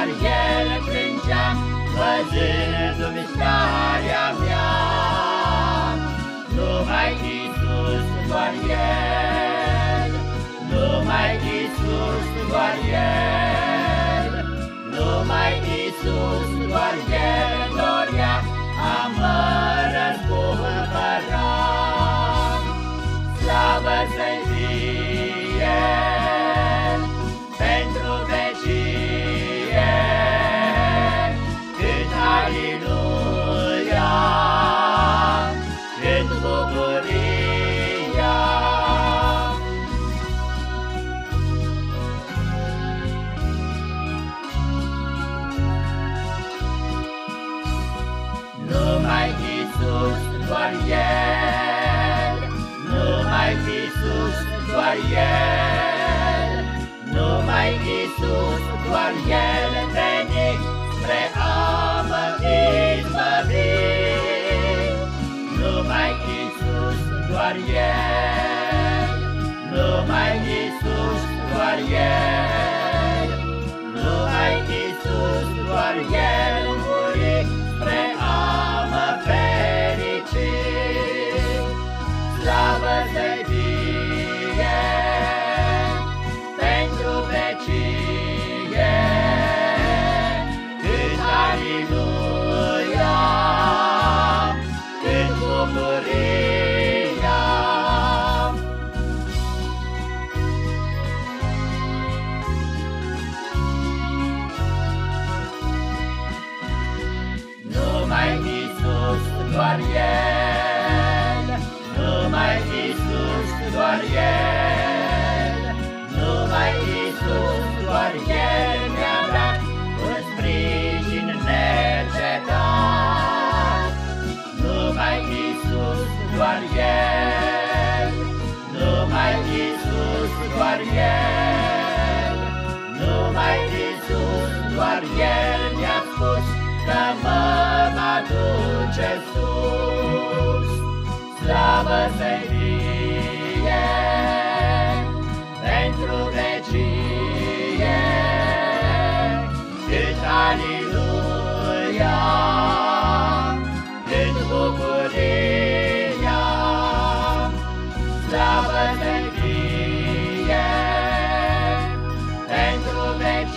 Isus, doar El plângea, văzându-mi starea mea. Numai Isus, doar El, numai Isus, doar El, El, numai Isus, doar El venit spre a mă izbăvi. Numai Isus, doar El, numai Isus, doar El, aleluia, cât bucuria. Numai Isus, doar El, doar El. Numai Iisus, doar El mi-a spus Că mă va duce sus. Slavă să-i fie Pentru vecie. Cât aliluia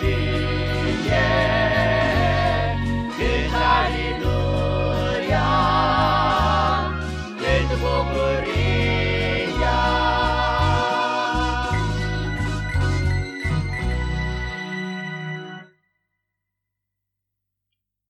see.